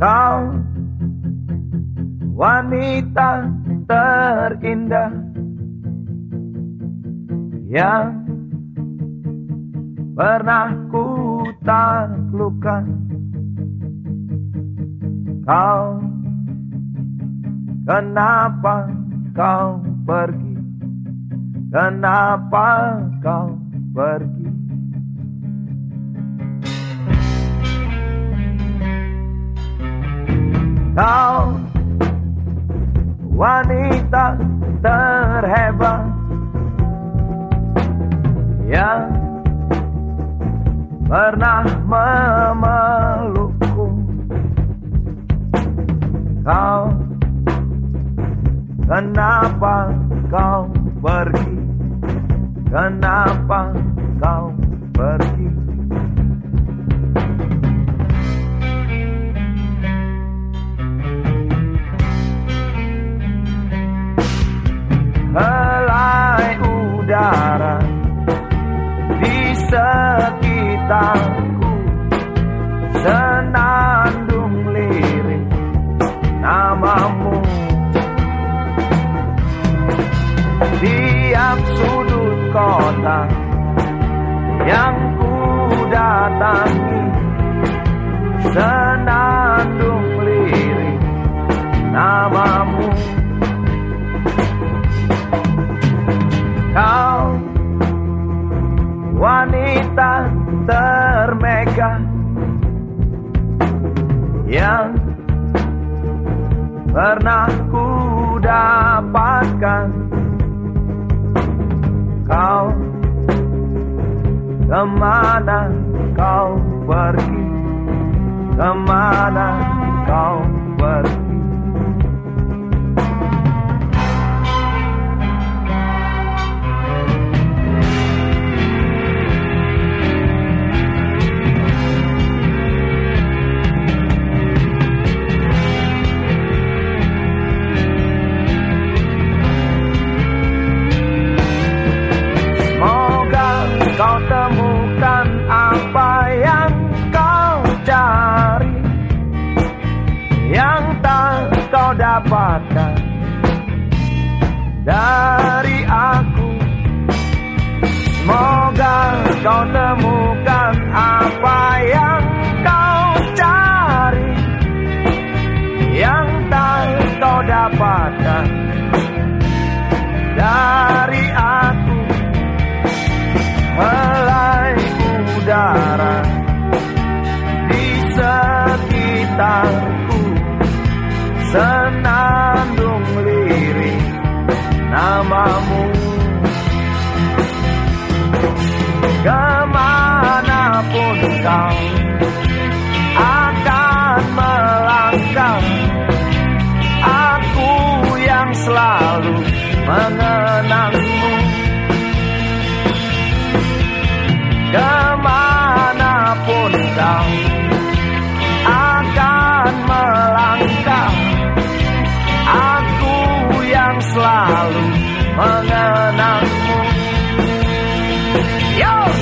Kau wanita terindah yang pernah ku taklukkan. Kau kenapa kau pergi? Kenapa kau pergi? Kau wanita terhebat yang pernah memelukku. Kau kenapa kau pergi? Kenapa kau sekitarku senandung lirik namamu. Tiap sudut kota yang ku datangi senandung lirik namamu. Kau wanita pernah ku dapatkan. Kau ke mana kau pergi? Ke mana kau pergi? Dapatkan dari aku. Semoga kau temukan apa yang kau cari Yang tak kau dapatkan dari sendiri. Namamu. Ke mana pun kau akan melangkah Aku yang selalu mengenang Yo!